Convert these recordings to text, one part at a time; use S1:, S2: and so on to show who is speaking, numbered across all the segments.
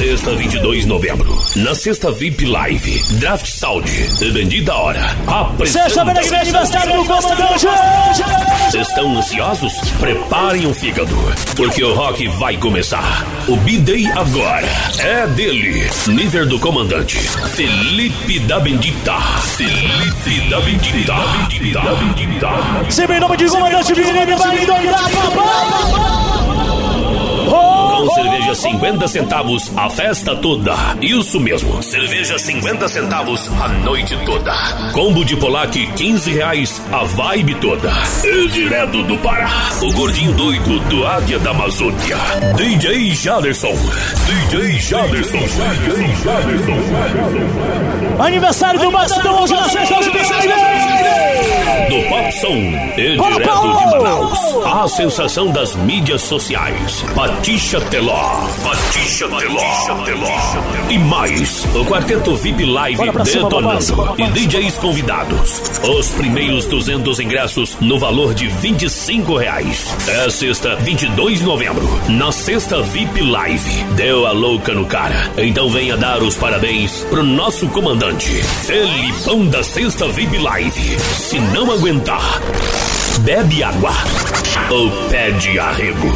S1: Sexta, 22 de novembro. Na sexta VIP Live, Draft Saúde e Bendita Hora.
S2: Sexta-feira que vem aniversário do comandante.
S1: Estão ansiosos? Preparem o fígado, porque o rock vai começar. O B-Day agora é dele. Nível do comandante, Felipe da Bendita. Felipe da Bendita. Bendita. Bendita.
S2: Sempre em nome de comandante Felipe vai endoidar, papai.
S1: Cerveja 50 centavos a festa toda. Isso mesmo, cerveja 50 centavos a noite toda. Combo de Polac 15 reais a vibe toda. E direto do Pará, o gordinho doido do Águia da Amazônia. DJ Jaderson. DJ Jaderson. DJ Jaderson.
S2: Aniversário do Batidão hoje na sexta
S1: Do Pop Som e direto de Manaus. A sensação das mídias sociais. Patixa Teló. Patixa Teló. Teló. E mais, o quarteto VIP Live
S2: cima,
S1: detonando. E DJs convidados. Os primeiros 200 ingressos no valor de 25 reais. É sexta, 22 de novembro. Na sexta VIP Live. Deu a louca no cara. Então venha dar os parabéns pro nosso comandante. Felipão da sexta VIP Live. Se não aguentar, bebe água ou pede arrego.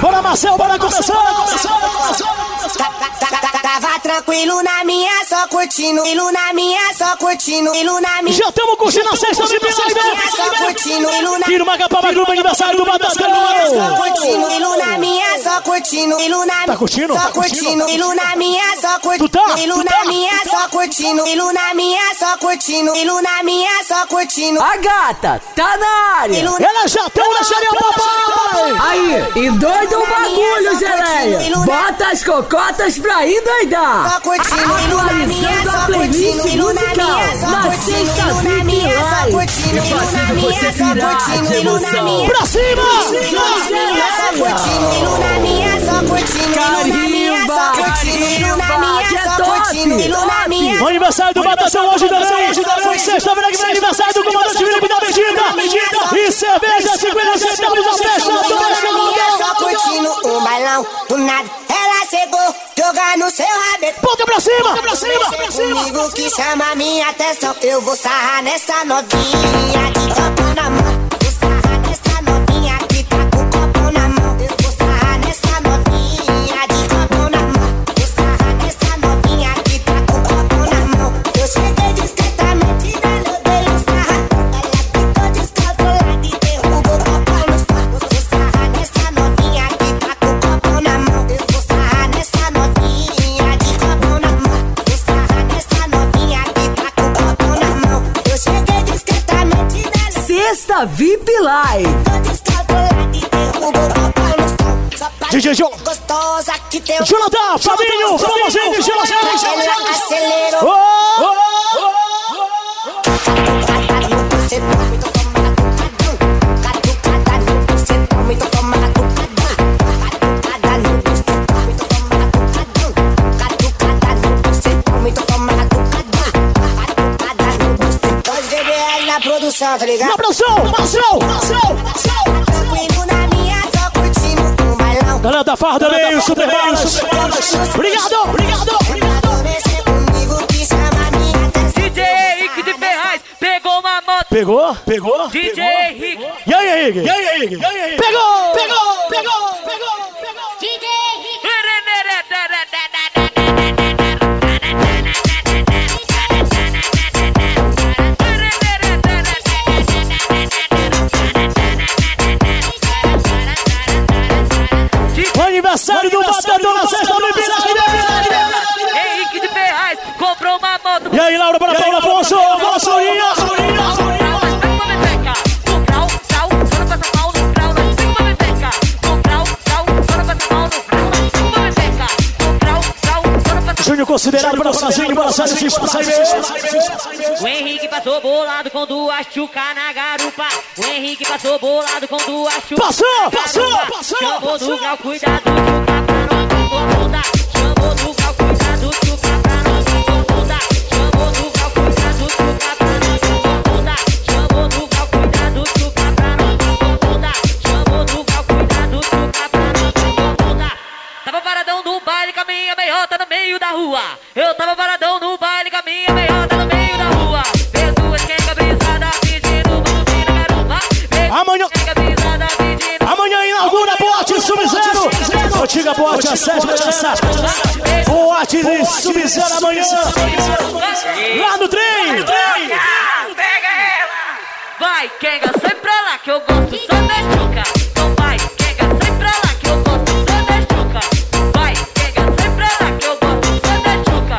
S2: Bora, Marcel, bora começar.
S3: Tava tranquilo na minha, só curtindo. Ilu na minha, só curtindo. Ilu na minha.
S2: Já estamos curtindo a sexta de
S3: minha, só curtindo. Ilu na
S2: Tira uma capa pra grupo aniversário do
S3: só
S2: Batascão.
S3: curtindo. Ilu na minha, só curtindo. Ilu na
S2: Tá curtindo?
S3: Só
S2: Tá curtindo?
S3: Ilu na minha, só curtindo.
S2: Tá? Tu
S3: na
S2: tá?
S3: minha, só curtindo. Ilu na minha, só curtindo. Ilu na minha, só curtindo.
S4: A gata tá na área.
S2: Elas já estão na xeria, papai.
S4: Aí, endoida o bagulho, geleia. Bota as cocotas pra endoidar.
S3: Só curtindo, ilu na minha, só curtindo, ilu na
S4: musical
S3: minha, só
S4: na
S3: curtindo, ilu na minha, só curtindo,
S4: E
S3: na
S4: fazendo
S3: minha,
S4: você
S3: só
S4: virar
S3: curtindo, ilu na minha.
S2: Pra cima.
S3: Na só curtindo, ilu na minha, só curtindo, ilu na minha, só
S4: Carimba,
S3: curtindo, ilu na
S4: carimba,
S3: minha,
S4: é
S3: só curtindo, ilu na minha.
S2: O aniversário do Batascão hoje também. Sexta-feira que vem aniversário do comandante Felipe da Bendita. E cerveja 50 centavos a festa
S3: na minha, só curtindo um bailão, do nada chegou, jogando seu rabete.
S2: Ponta pra cima. Pra cima. Pra cima.
S3: Comigo que chama minha atenção, eu vou sarrar nessa novinha de copo
S4: Sexta
S3: na produção, tá ligado?
S2: Na produção, Marcel, Marcel, Marcel.
S3: Tranquilo na minha, só curtindo um bailão
S2: Galera da farda, meio, super baixo. Obrigado, obrigado, obrigado.
S3: Mexer comigo que chama minha atenção
S5: DJ Henrique de Ferraz pegou uma moto.
S2: Pegou? Pegou?
S5: DJ Henrique.
S2: E aí, Henrique? E aí, Henrique? Pegou! Considerado para Brasil, para Sérgio Cisco, sai
S5: O Henrique passou bolado com duas chuca na garupa. O Henrique passou bolado com duas chuca.
S2: Passou, passou, passou,
S5: Chamou do grau, cuidado, chuca pra não incomodar. Chamou do grau,
S2: Boate a sétima dança. Boate de Sub-Zero amanhã. Lá no trem.
S5: Vai, quenga, sai pra lá que eu gosto só da chuca. Então vai, quenga, sai pra lá que eu gosto só da chuca. Vai, quenga, sai pra lá que eu gosto só da chuca.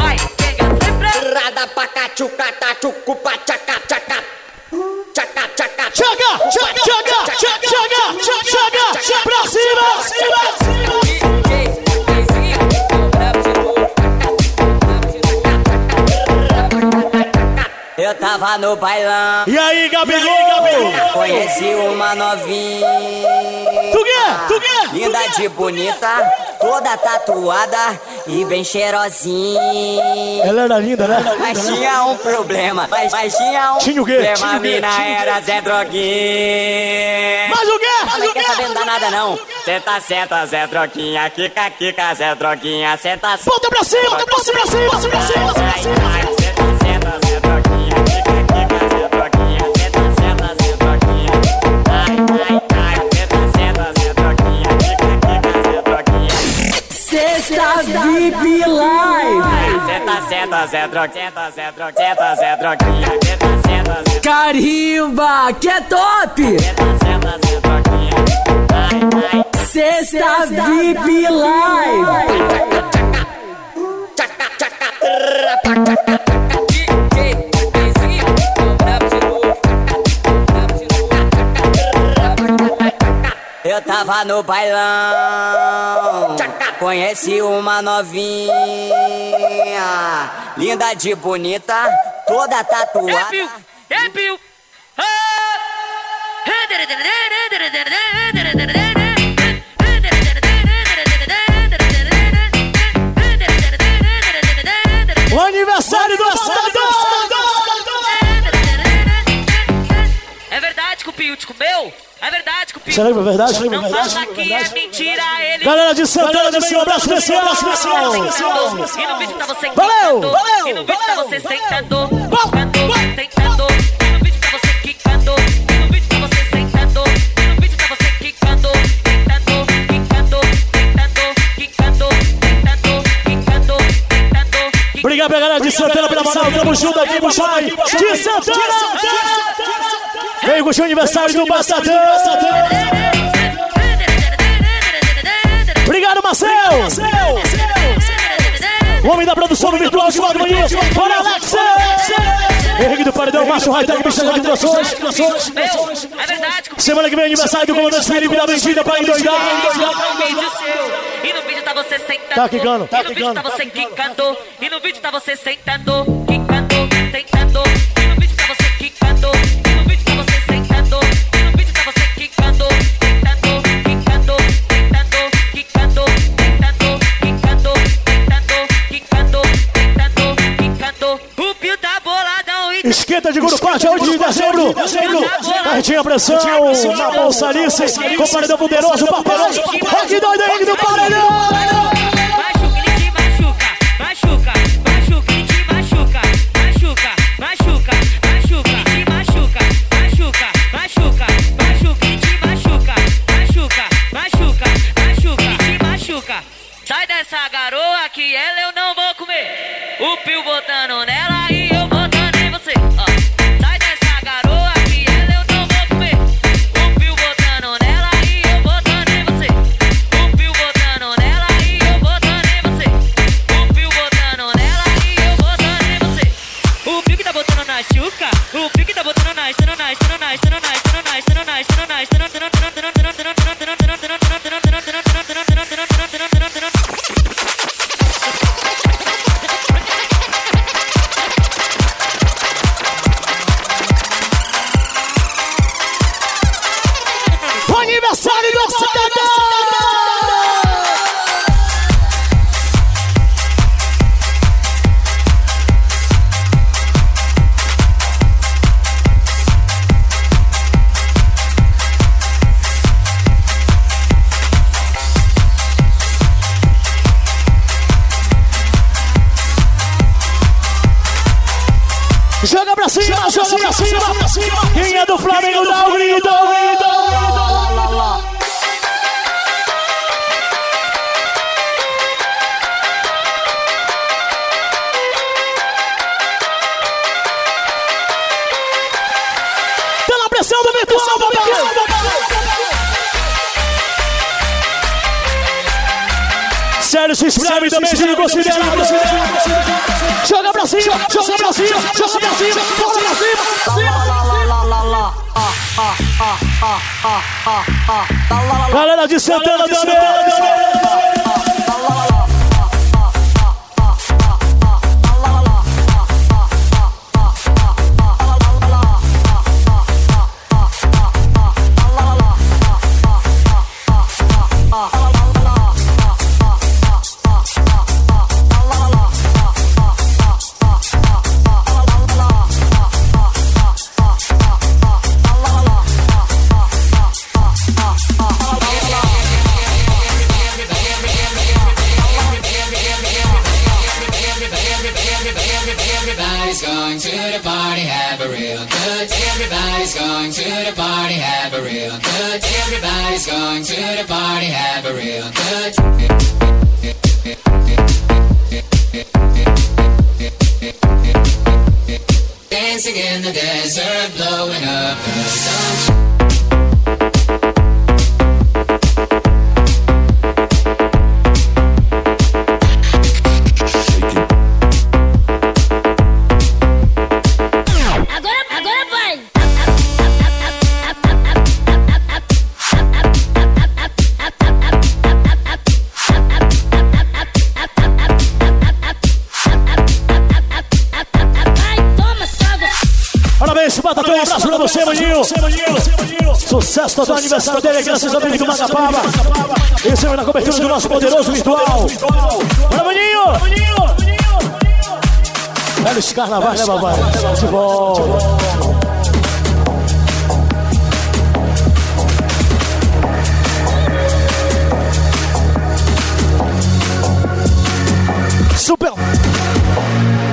S5: Vai, quenga, sai pra lá.
S6: Rada paca chuca ta tava no bailão,
S2: E aí, Gabigol?
S6: conheci uma novinha.
S2: Tu quer? Tu quer?
S6: Linda de bonita, toda tatuada e bem cheirosinha.
S2: Ela era linda, né?
S6: Mas tinha um problema, mas, mas tinha um
S2: Tinha o quê?
S6: problema.
S2: Tinha o
S6: A
S2: quê?
S6: mina
S2: Tinha o quê?
S6: era Zé Droguinha.
S2: Mas o quê? Mas
S6: Não quer saber nada não. Senta, senta, Zé Droguinha. Kika, kika, Zé Droguinha. Senta, senta.
S2: Volta pra cima, volta pra cima, pra cima, pra cima, pra cima.
S4: VIP Live.
S6: Senta, senta, Zé Droguinha. Senta, Zé. Senta, Zé Droguinha. Senta, senta, Zé
S4: Carimba, que é top.
S6: Senta, senta, Zé Droguinha.
S4: Sexta VIP Live.
S6: Eu tava no bailão, conheci uma novinha, linda de bonita, toda
S5: É
S6: tatuada.
S5: é pio.
S2: O
S5: verdade que o Pio
S2: Será que é verdade?
S5: Não
S2: verdade?
S5: fala que é mentira, ele
S2: Galera de Santana, de um abraço especial, abraço especial.
S5: E no vídeo tá você
S2: Valeu, valeu,
S5: E no vídeo tá você
S2: valeu.
S5: sentando, quicando, sentando. E no vídeo tá você quicando. E no vídeo tá você sentando. E no vídeo tá você quicando, sentando, quicando, sentando, quicando, sentando, quicando, sentando.
S2: Obrigado pra galera de Santana pela moral. Tamo junto aqui no pai de Santana. Vem com o aniversário do Bassadão. Obrigado, Marcel. O homem da produção do Virtual de Modo Manhã. Bora, Alex. Henrique do Paredão, Márcio Hightech, bicho de Vibrações.
S5: Meu, é verdade o
S2: Semana que vem, aniversário do comandante Felipe da Mentira pra endoidar.
S5: um. E no vídeo tá você sentando.
S2: Tá quicando, tá
S5: E no vídeo tá você quicando. E no vídeo tá você sentando, quicando,
S2: Esquenta de Gurupate, 8 de dezembro. Pertinho a pressão, na bolsa Alice, com o paredão poderoso, papeloso. Rock doido, Henrique do Paredão. Cima. Quem é do Flamengo dá o grito. Pela Sério, se espreme também, Júlio considerado. Joga pra cima, joga pra cima, joga pra cima, joga pra cima. Galera de Santana também.
S7: Real good. Everybody's going to the party, have a real good. Dancing in the desert, blowing up the sun.
S2: Sucesso total aniversário dele, graças ao Dominico Macapaba. Esse é na cobertura do nosso poderoso virtual. Bora, maninho! Velhos carnavais, né, papai? De volta. Super.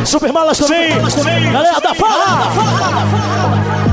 S2: Super Malas também. Galera da Fala.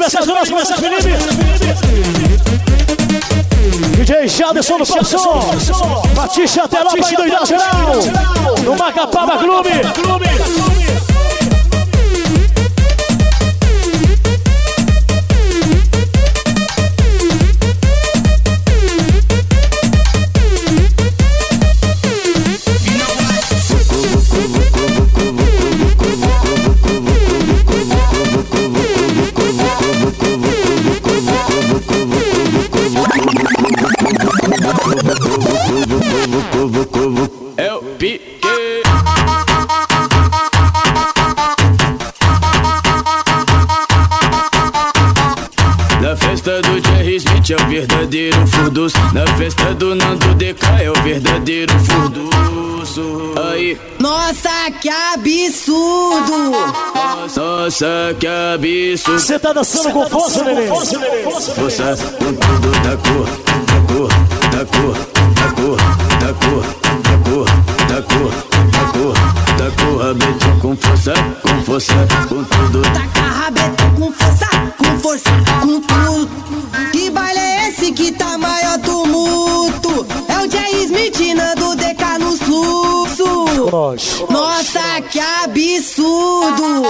S2: Aniversário nosso Marcelo Felipe! DJ Jaderson do Pop Som. Batista até lá pra endoidar geral. No Macapaba Clube.
S8: Que absurdo!
S9: nossa, que absurdo.
S2: Você tá dançando com força, neném?
S9: Força com tudo da cor, da cor, da cor, da cor, da cor, da cor, da cor, da cor, da cor, rabetão com força, com força, com tudo.
S8: Taca rabetão com força, com força, Nossa, que absurdo!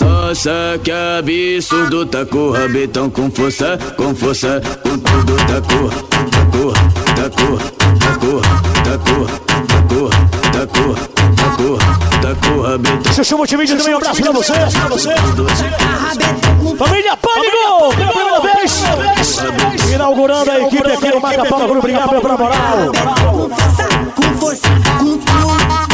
S9: Nossa, que absurdo, tá com rabetão com força, com força, com tudo, da cor, da cor, da cor, da cor, da cor, da cor, da cor, da cor, da cor, rabetão.
S2: Deixa eu chamar o time de também, um abraço pra você. Pra
S8: com força.
S2: Família Pânico! Pela primeira vez! Inaugurando a equipe aqui no Macapá, Grupo Obrigado pela moral.
S8: Com força, com força, com tudo.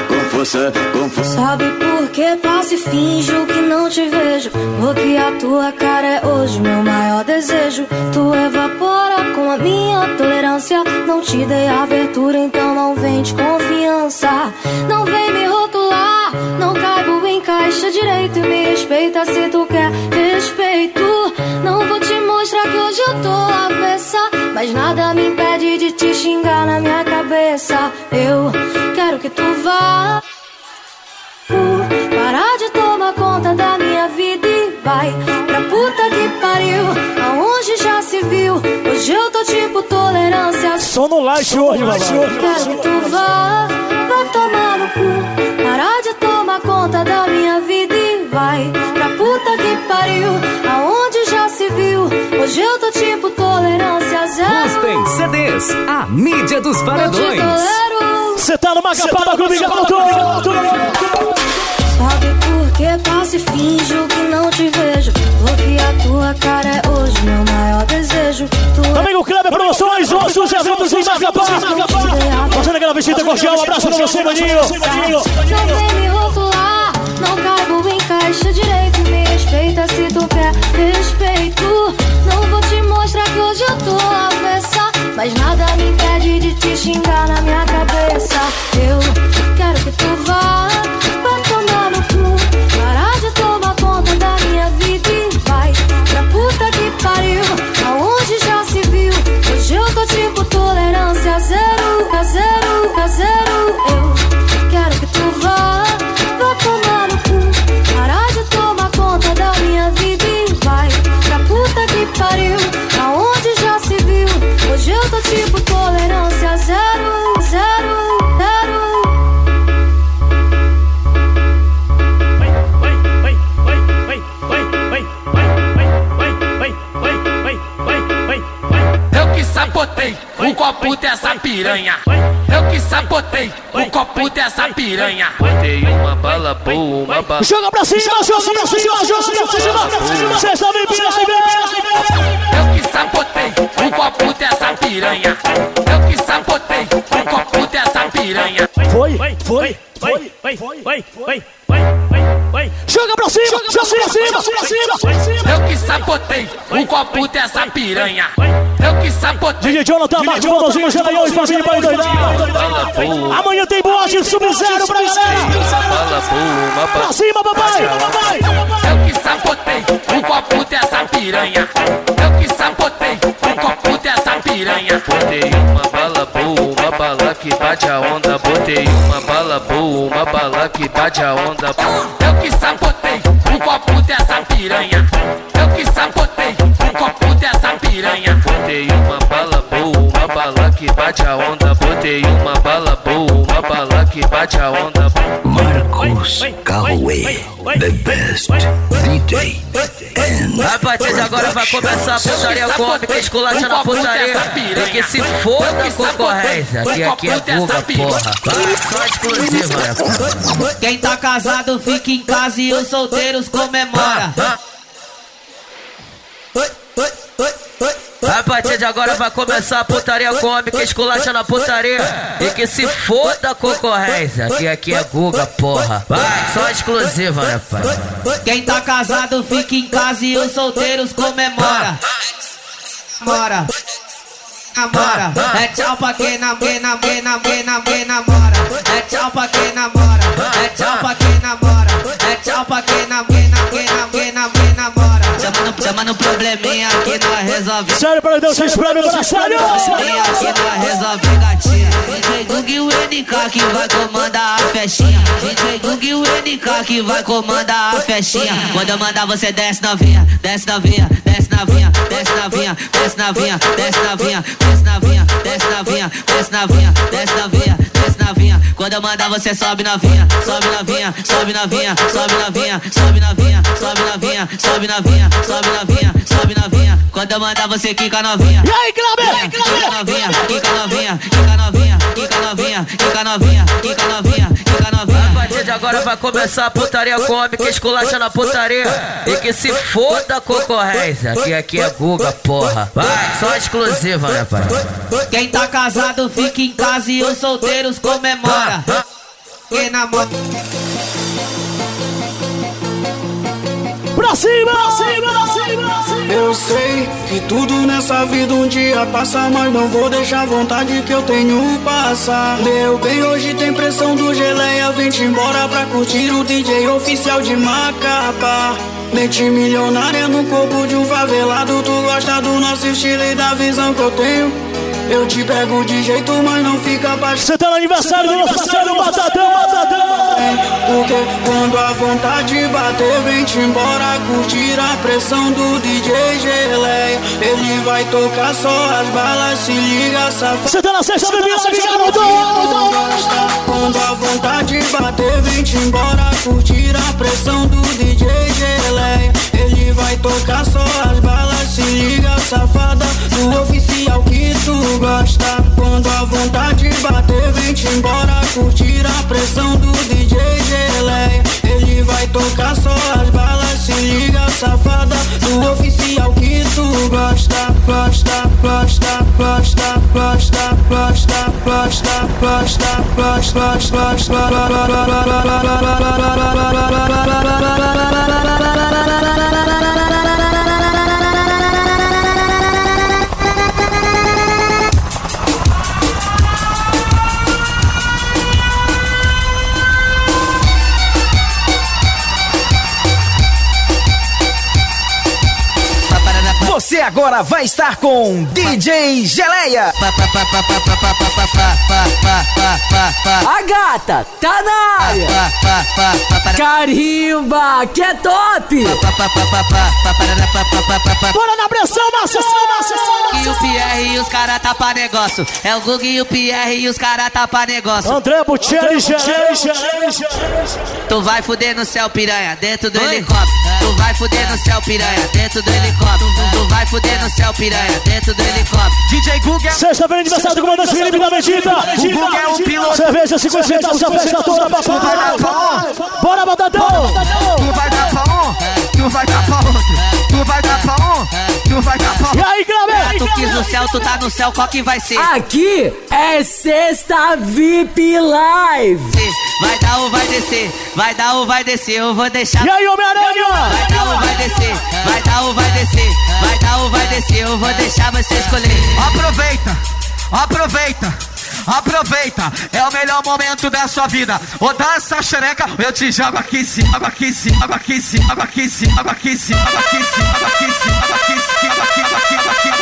S9: com força.
S10: Sabe por que passo e finjo que não te vejo? Porque a tua cara é hoje meu maior desejo. Tu evapora com a minha tolerância. Não te dei abertura, então não vem de confiança. Não vem me rotular, não caibo em caixa direito. E me respeita se tu quer respeito. Não vou te mostrar que hoje eu tô avessa. Mas nada me impede de te xingar na minha cabeça. Eu quero que tu vá. Parar de tomar conta da minha vida e vai pra puta que pariu. Aonde já se viu? Hoje eu tô tipo tolerância.
S2: Só no light hoje, babá.
S10: Quero que tu vá, vá tomar no cu. Parar de tomar conta da minha vida e vai pra puta que pariu. Aonde? Hoje eu tô tipo tolerância zero.
S11: Mustang CDs, a mídia dos paredões.
S2: Você tá no Macapá, Grupo Obrigado.
S10: Sabe por que passo e finjo que não te vejo? Porque a tua cara é hoje meu maior desejo. Tu é
S2: Amigo Kleber Promoções, ossos eventos em Macapá. Fazendo aquela visita cordial, um abraço pra você, maninho.
S10: Não vem me rotular, não caibo em caixa direito. Me respeita se tu quer respeito. Mostrar que hoje eu tô avessa. Mas nada me impede de te xingar na minha cabeça. Eu quero que tu vá,
S12: piranha. Eu que sabotei o copo dessa piranha. Botei uma bala boa, uma bala.
S2: Joga pra cima, joga pra cima, joga pra cima. Sexta VIP Live.
S12: Eu que sabotei o copo dessa piranha. Eu que sabotei o copo dessa piranha.
S2: Foi, foi, foi, foi, foi, foi. Joga pra cima, joga pra cima, pra cima.
S12: Eu que sabotei copo dessa piranha. Eu que sabotei.
S2: DJ Jonathan, Marte, Bonozinho, Geleião e família para doidar. Amanhã tem boate sub-zero pra galera. Pra cima, papai.
S12: Eu que sabotei o copo dessa piranha. Eu que sabotei o copo dessa piranha. Botei uma bala boa, uma bala que bate a onda. Botei uma bala boa, uma bala que bate a onda. Eu que sabotei o copo dessa piranha. Eu que sabotei dessa piranha. Botei uma bala boa, uma bala que bate a onda. Botei uma bala boa, uma bala que bate a onda.
S13: Marcos Calloway, the best DJ.
S14: A partir de agora vai começar a putaria cômica, esculacha na putaria. E que se foda a concorrência, que aqui é Guga, porra. Vai, só exclusiva, né?
S15: Quem tá casado fica em casa e os solteiros comemora.
S14: A partir de agora vai começar a putaria cômica, esculacha na putaria. E que se foda a concorrência, que aqui é Guga, porra. Vai, só exclusiva, né, pai?
S15: Quem tá casado fica em casa e os solteiros comemora. Mora. Namora, é tchau pra quem namora, namora, namora, namora. É tchau pra quem namora, é tchau pra quem namora, é tchau pra quem namora, namora, namora. Chama no, chama probleminha que nós resolve.
S2: Sério, para Deus, vocês pra mim, para sério!
S15: Probleminha que nós resolve, gatinha. DJ Gug e o NK que vai comandar a festinha. DJ Gug e o NK que vai comandar a festinha. Quando eu mandar você desce novinha, desce novinha, desce novinha, desce novinha, desce novinha, desce novinha, desce novinha, desce novinha, desce novinha, desce novinha, desce novinha. Quando eu mandar você sobe novinha, sobe novinha, sobe novinha, sobe novinha, sobe novinha, sobe novinha, sobe novinha, sobe novinha, sobe novinha. Quando eu mandar você quica novinha.
S2: E aí, Kleber?
S15: Quica novinha, quica novinha, quica novinha, quica novinha, quica novinha, quica novinha, quica novinha.
S14: A partir de agora vai começar a putaria cômica, esculacha na putaria. E que se foda a concorrência, que aqui é Guga, porra. Vai, só exclusiva, né, pai?
S15: Quem tá casado fica em casa e os solteiros comemora. Quem namora.
S2: Pra cima, pra cima, pra cima, pra cima.
S16: Eu sei que tudo nessa vida um dia passa, mas não vou deixar a vontade que eu tenho passar. Deu bem, hoje tem pressão do geleia, vem-te embora pra curtir o DJ oficial de Macapá. Mente milionária no corpo de um favelado, tu gosta do nosso estilo e da visão que eu tenho. Eu te pego de jeito, mas não fica apaixonado.
S2: Você tá no aniversário do nosso parceiro Batadão, Batadão.
S16: Porque quando a vontade bater, vem-te embora curtir a pressão do DJ Geleia. Ele vai tocar só as balas, se liga, safado.
S2: Você tá na sexta bebida, garoto.
S16: Quando a vontade bater, vem-te embora curtir a pressão do DJ Geleia. Ele vai tocar só as balas, se liga, safada, do oficial que tu gosta. Quando a vontade bater, vem-te embora curtir a pressão do DJ Geleia. Ele vai tocar só as balas, se liga, safada, do oficial que tu gosta. Gosta, gosta, gosta, gosta, gosta, gosta, gosta, gosta, gosta,
S11: Você agora vai estar com DJ Geleia.
S4: A gata tá na área. Carimba, que é top.
S2: Bora na pressão, Márcio,
S15: E o Pierre e os cara tá pra negócio. É o Gug e o Pierre e os cara tá pra negócio.
S2: André Buccelli,
S15: Tu vai fuder no céu, piranha, dentro do helicóptero. Tu vai fuder no céu, piranha, dentro do helicóptero. Tu vai fuder no céu, piranha, dentro do helicóptero.
S11: DJ Guga.
S2: Sexta-feira, aniversário do comandante Felipe da Medita.
S11: O Guga é o piloto.
S2: Cerveja 50 centavos, a festa toda, papai.
S11: um.
S2: Bora, Batadão.
S11: Tu vai dar pra um. Tu vai dar pra outro. Tu vai dar pra um. Tu vai dar pra
S2: E aí, Kleber?
S15: Tu quis no céu, tu tá no céu, qual que vai ser?
S4: Aqui é sexta VIP Live.
S15: Vai dar ou vai descer? Vai dar ou vai descer? Eu vou deixar.
S2: E aí, Homem-Aranha?
S15: Vai dar ou vai descer? Vai dar ou vai descer? Vai dar ou vai descer? Eu vou deixar você escolher.
S11: Aproveita, aproveita, aproveita. É o melhor momento da sua vida. Ou essa xereca, eu te jogo aqui em cima, aqui em cima, aqui em cima, aqui em cima, aqui em cima, aqui em cima, aqui em cima, aqui em cima, aqui, água aqui, água aqui, água aqui.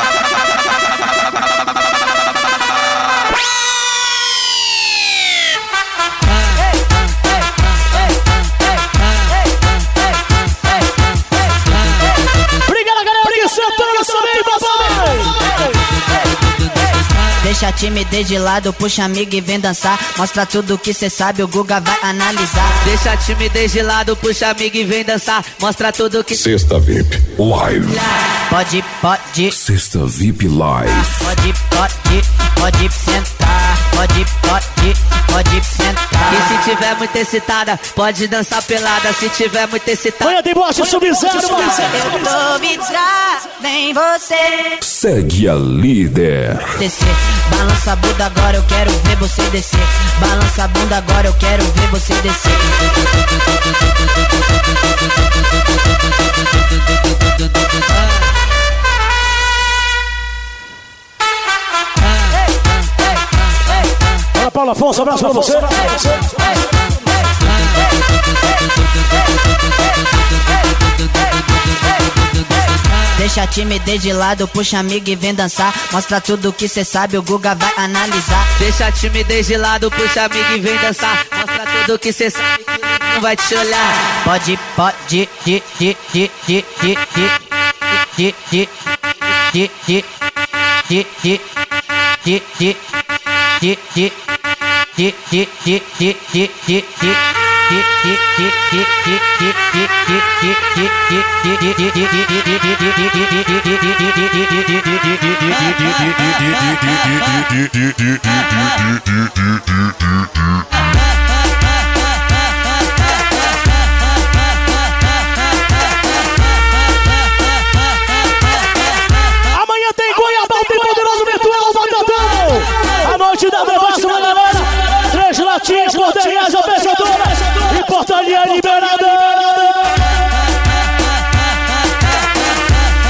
S17: Timidez de lado, puxa amigo e vem dançar. Mostra tudo que cê sabe, o Guga vai analisar.
S15: Deixa a timidez de lado, puxa amigo e vem dançar. Mostra tudo que.
S13: Sexta VIP Live.
S17: Pode, pode,
S13: Sexta VIP Live.
S17: pode, pode, pode sentar. Pode, pode, pode sentar.
S15: E se tiver muito excitada, pode dançar pelada. Se tiver muito excitada.
S2: Olha, tem boate sub-zero,
S17: Eu tô vidrada em você.
S13: Segue a líder.
S17: Descer, balança a bunda agora, eu quero ver você descer. Balança a bunda agora, eu quero ver você descer.
S2: Olha, Paulo Afonso, abraço pra você.
S17: Deixa a timidez de lado, puxa amigo e vem dançar. Mostra tudo que cê sabe, o Guga vai analisar.
S15: Deixa a timidez de lado, puxa amigo e vem dançar. Mostra tudo que cê sabe que não vai te olhar.
S17: Pode, pode, di, di, di, di, di, di, di, di, di, di, di, di, di, di, di,
S2: Amanhã tem Goiabal, tem poderoso virtual, Batatão. A noite da devassa. 10 reais a fechadora. E portaria liberada.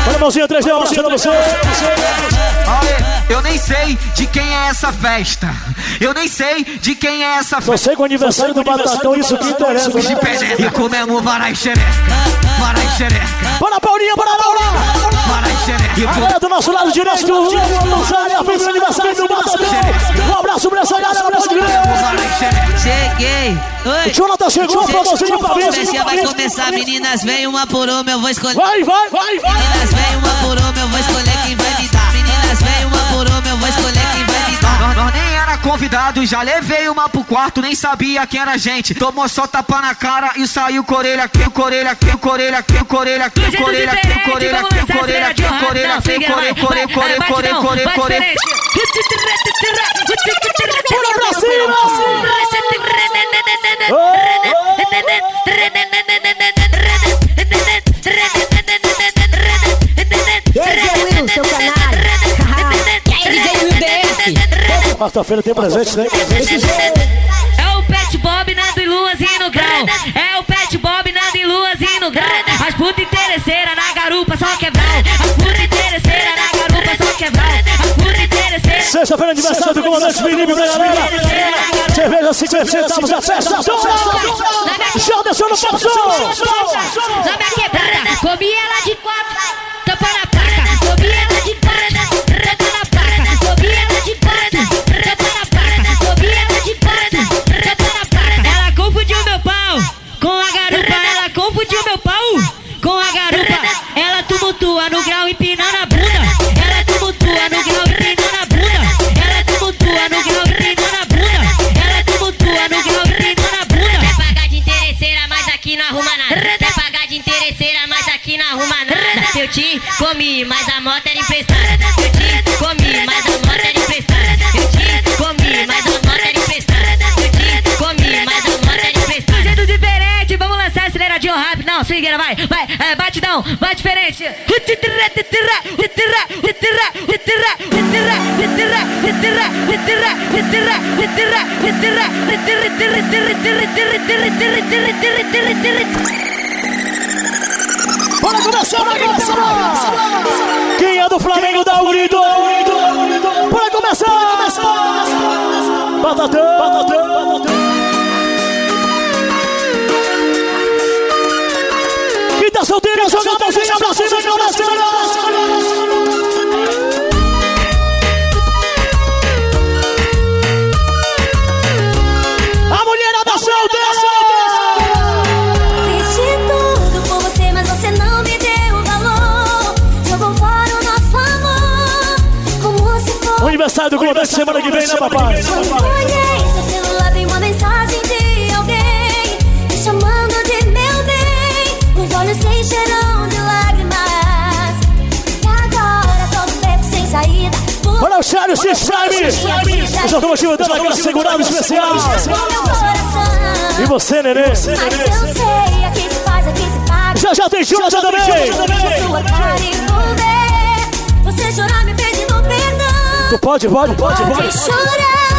S2: Olha a mãozinha, 3D, uma pra você.
S11: Olha, eu nem sei de quem é essa festa. Eu nem sei de quem é essa festa.
S2: Só sei que o aniversário do Batatão, isso que interessa.
S11: De
S2: né?
S11: E comemos varai xereca. Varai xereca.
S2: Bora, Paulinha, bora, Paula.
S11: Varai xereca.
S2: Galera do nosso lado direito, Gonçalves, fez o aniversário do Batatão. Um abraço
S15: Cheguei. Oi.
S2: O Jonathan chegou, famosinho do Fabrício.
S15: Festa vai começar, meninas, vem uma por uma, eu vou escolher.
S2: Vai, vai, vai, vai.
S15: Meninas, vem uma por uma, eu vou escolher quem vai me dar. Meninas, vem uma por uma, eu vou escolher quem vai me dar.
S11: Nós, nós nem era convidado, já levei uma pro quarto, nem sabia quem era a gente. Tomou só tapa na cara e saiu corelha aqui, o corelha aqui, o corelha aqui, o corelha aqui, o corelha aqui, o corelha aqui, o corelha aqui, o corelha aqui, o corelha, corelha, corelha, corelha, corelha, corelha.
S2: Pula pra cima. Quarta-feira tem presente, né?
S5: É o Pet Bob, Nando e Luazinho no grau. É o Pet Bob, Nando e Luazinho no grau. As putas interesseiras na garupa só quebrar. As putas interesseiras na garupa só quebrar. As putas interesseiras.
S2: Sexta-feira, aniversário do comandante Felipe, minha Cerveja 50 centavos, a festa toda. Já desceu no passo.
S18: Na minha quebrada, comi ela de quatro, comi, mas
S5: a moto era emprestada. Eu te comi, mas a moto era emprestada. Eu te comi, mas a moto era emprestada. Eu te comi, mas a moto era emprestada. Do jeito diferente, vamos lançar aceleradinho rápido. Não, swingueira, vai, vai, é, batidão, vai diferente.
S2: Bora começar, bora começar. Quem é do Flamengo dá um grito. Bora começar. Batatão, batatão, batatão. Semana que vem, né, papai?
S19: Quando olhei seu celular, vi uma mensagem de alguém me chamando de meu bem. Os olhos se encheram de lágrimas. E agora sem saída.
S2: Olha o Charlie X-Time! Os automotivos dando aquela segurada especial. E você, nenê?
S19: Mas eu sei, aqui se faz, aqui se paga.
S2: Já já tem Jonathan também!
S19: Sua cara e. Você chorar me.
S2: Tu pode, pode, pode,
S19: Pode
S2: pode.
S19: chorar,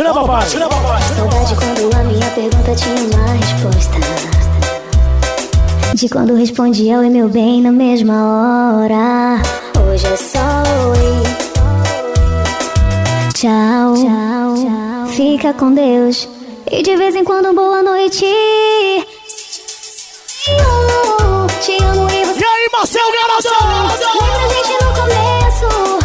S2: bate, né, papai?
S19: Saudade quando a minha pergunta tinha uma resposta. De quando respondia oi meu bem na mesma hora. Hoje é só oi. Tchau. Tchau. Fica com Deus. E de vez em quando boa noite. Te amo e você.
S2: E aí, Marcel Garoto?
S19: Lembra a gente no começo?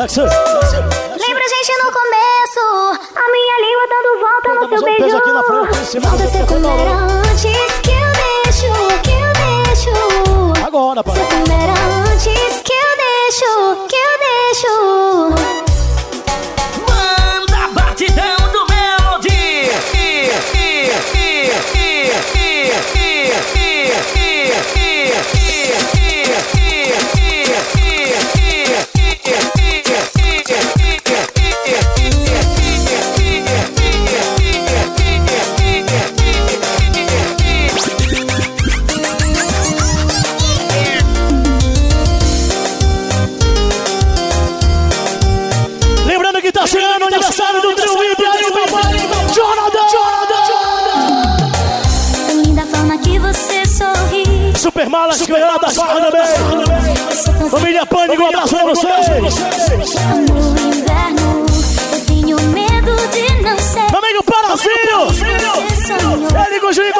S19: Lembra a gente no começo? A minha língua dando volta no seu
S2: um
S19: beijo.
S2: aqui na frente,
S19: Volta ser
S2: teu
S19: como era antes que eu deixo, que eu deixo.
S2: Agora, pai.
S19: Ser como era antes
S2: Um abraço pra vocês.
S19: No inverno, eu tenho medo de não ser.
S2: Meu amigo Parazinho. Ele com o Juninho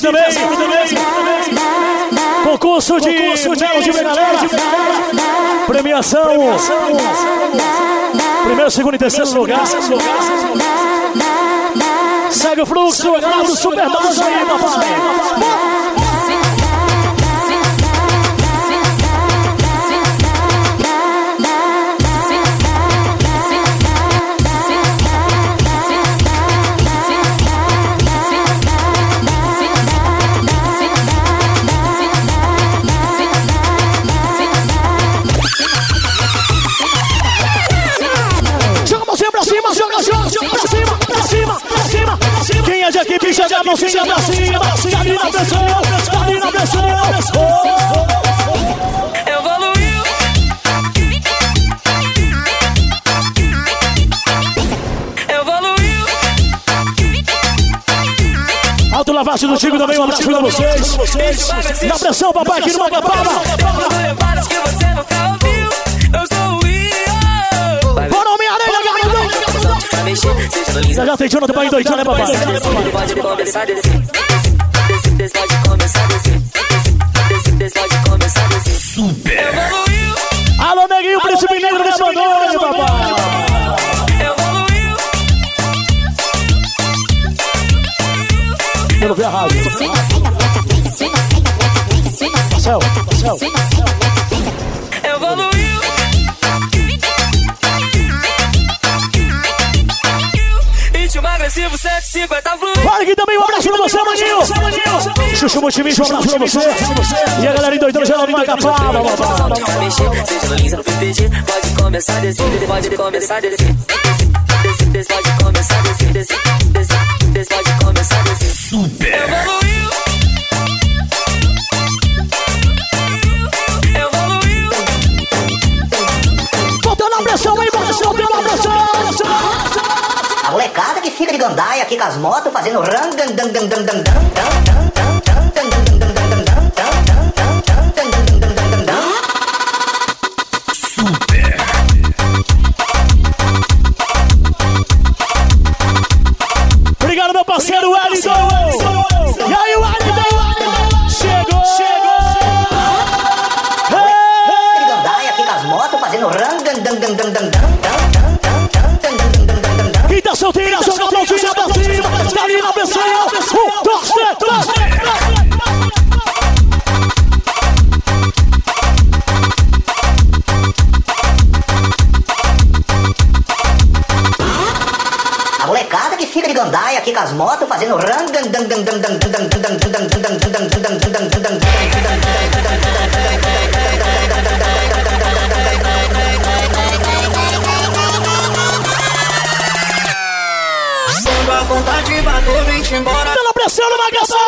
S2: dezembro também. Concurso de Melo de Galera. Premiação. Primeiro, segundo e terceiro lugar. Segue o fluxo, é claro, do Super Mario aí, papai. É de equipe, joga a mãozinha pra cima. Ali na pressão, ali na pressão.
S20: Evoluiu. Evoluiu.
S2: Alto Lavagem do Tigo também, um abraço pra vocês. Na pressão, papai, aqui no Macapaba. Já já Jonathan pra ir doidinho, né, papai?
S20: Pode começar pode começar pode começar. Super.
S2: Alô, neguinho, príncipe negro, me abandone, papai. Não vi a rádio. Céu, céu.
S16: Chuchu Multimídia, um abraço pra você. E a galera endoidando geral
S20: no Macapá. Pode começar a pode começar a descer. Pode começar a descer, pode começar a descer.
S1: Super!
S20: Evoluiu!
S16: pressão, vai pressão, tem pela pressão.
S21: A molecada que fica de gandaia aqui com as motos fazendo ran, dan, dan, dan, dan, dan, dan, dan, dan. 噔噔噔噔噔。as motos fazendo
S22: rangan dang dang embora.
S16: Pela pressão do Magação.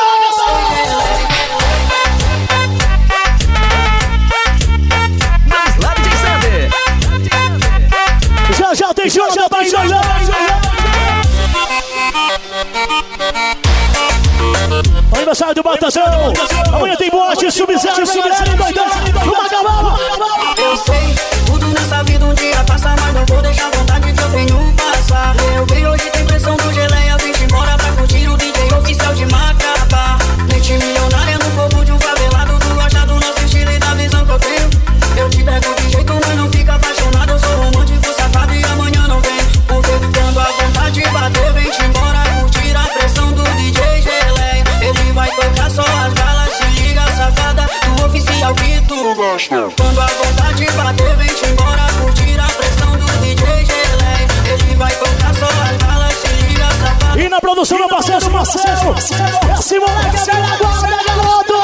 S16: aniversário do Batazão. Amanhã tem boate, sub-zero, sub-zero, doidão. Uma galera, Edilson, meu parceiro, parceiro. Esse moleque é da guarda, é garoto.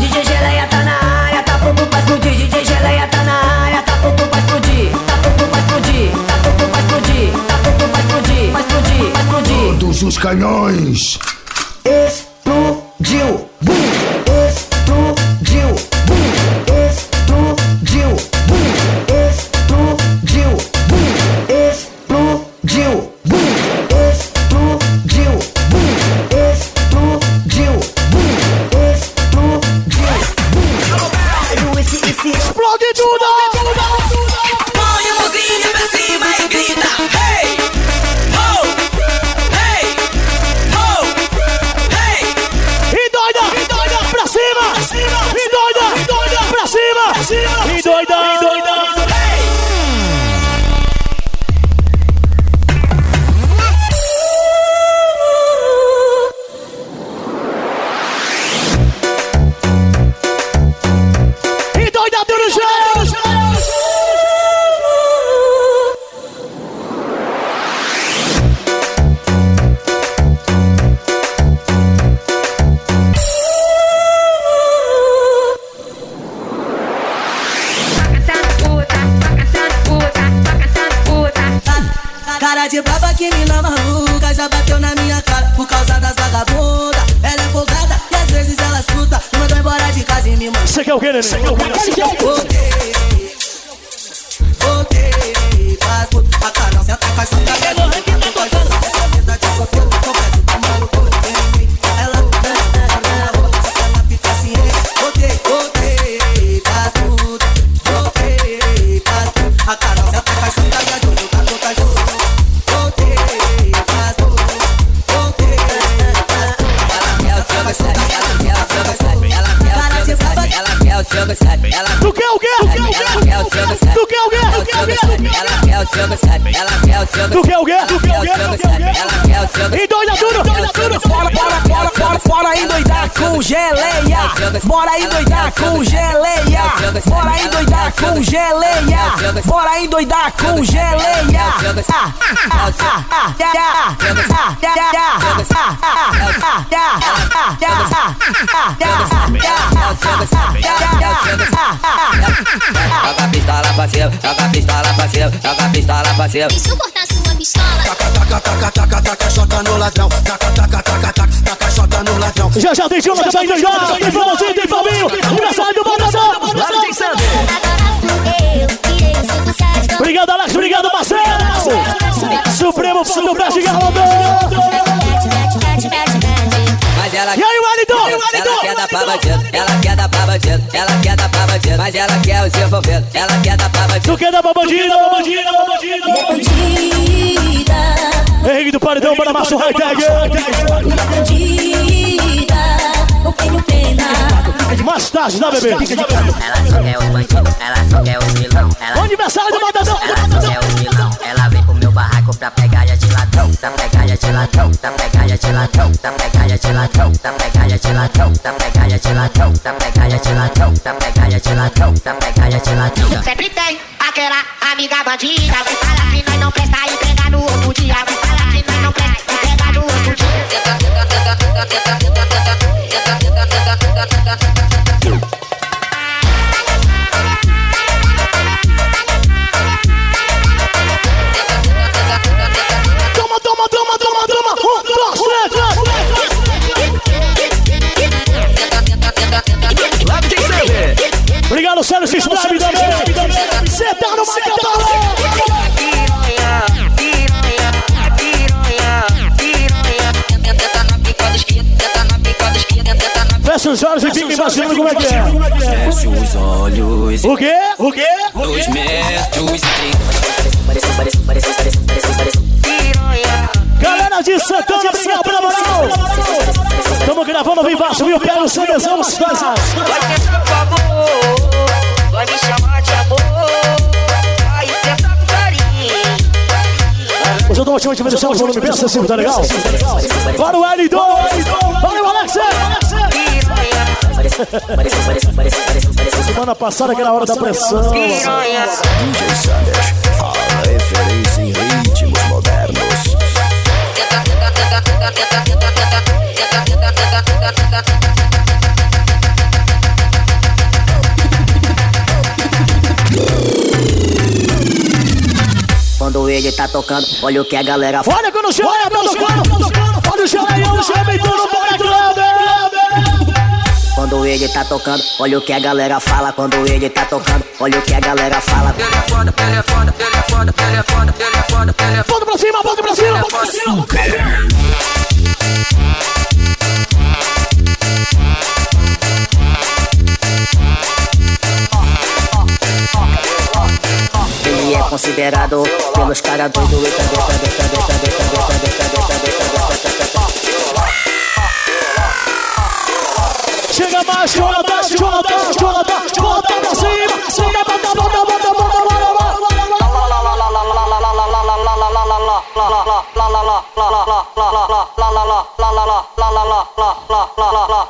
S4: DJ Geleia tá na área, tá pronto pra explodir. DJ Geleia tá na área, tá pronto pra explodir. Tá pronto pra explodir, tá pronto pra explodir. Tá pronto pra explodir, pra explodir, pra explodir.
S2: Todos os canhões.
S8: é
S16: o quê, neném? Sei que é o que?
S8: Voltei, voltei, faz, bota não, senta, faz, senta,
S21: cima, joga a pistola cima, joga a pistola cima.
S19: Se eu cortar sua pistola.
S13: Taca, taca, taca, taca, taca, chota no ladrão. Taca, taca, taca, taca, taca, chota no ladrão.
S2: Já já tem também, já já. Tem Florzinho, tem Fabinho. Aniversário do Botação. Lá tem Sander. Obrigado, Alex. Obrigado, Marcelo. Supremo fã do Brasil Garlotão.
S21: Pra bandido, ela quer dar pra bandido, ela quer dar pra bandido, mas ela quer os envolvidos, ela quer dar pra bandido.
S2: Tu quer dar pra bandido, pra bandido, pra bandido. Henrique do Paredão, bora Márcio Hightech.
S19: Eu tenho pena.
S2: Mais tarde, né, bebê?
S21: Ela só quer os bandidos, ela só quer os vilão, ela
S2: Aniversário do Botação.
S21: ela só quer os vilão, ela vem pro meu barraco pra pegar
S3: Sempre tem aquela amiga bandida que fala que nós não presta e no outro dia. Que fala que nós não presta e no outro dia.
S2: Fecha os olhos e fica imaginando como é que é.
S6: é, é? Fecha os olhos.
S2: O quê? O quê?
S6: Dois metros e.
S2: Galera de Santana, obrigado pela moral. Tamo gravando bem baixo, viu? Pega o seu desão, Vai ser por favor.
S23: Vai me chamar de amor. Tá
S2: Hoje eu dou uma última dimensão, o volume bem acessível, tá legal? Para o L2! Semana passada, aquela hora da pressão.
S24: DJ Sanders, a referência em ritmos modernos.
S25: Quando ele tá tocando, olha o que a galera fala.
S2: Olha quando o! Olha o Geleião, o Black Club!
S25: quando ele tá tocando. Olha o que a galera fala quando ele tá tocando. Olha o que a galera fala.
S2: Ele é foda, ele é foda, ele é foda, ele é foda, ele é foda, ele é foda. Bota pra cima, volta pra cima, volta pra cima.
S25: Ele é considerado pelos caras doido e também, também, também, também, também, também, também.
S2: Chega mais, Jonathan, Jonathan, Jonathan, bota pra cima! Bota, bota, bota, bota, bota,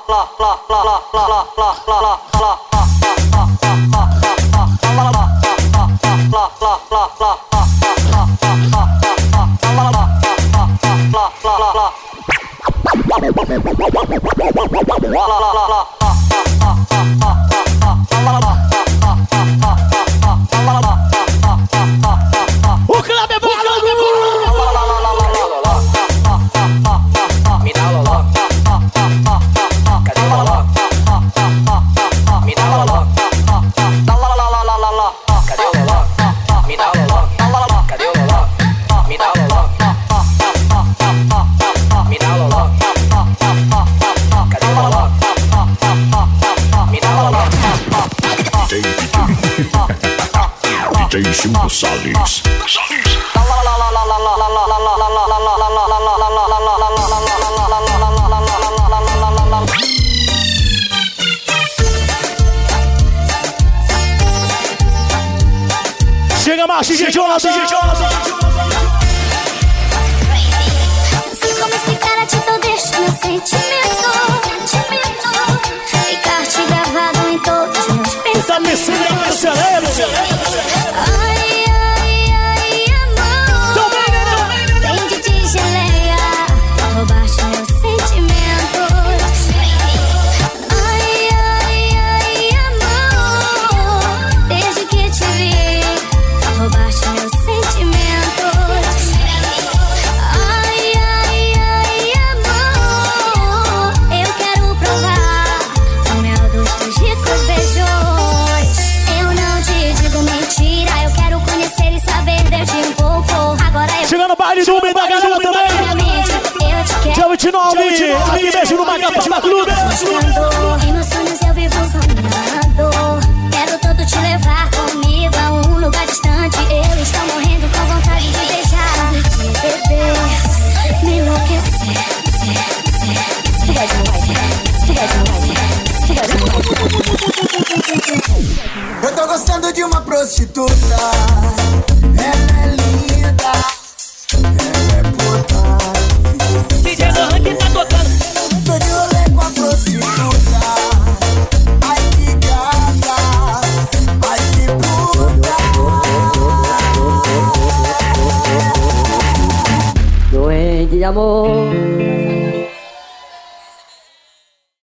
S2: O
S26: Essa mistura é
S19: acelera, tô gostando de uma prostituta. É.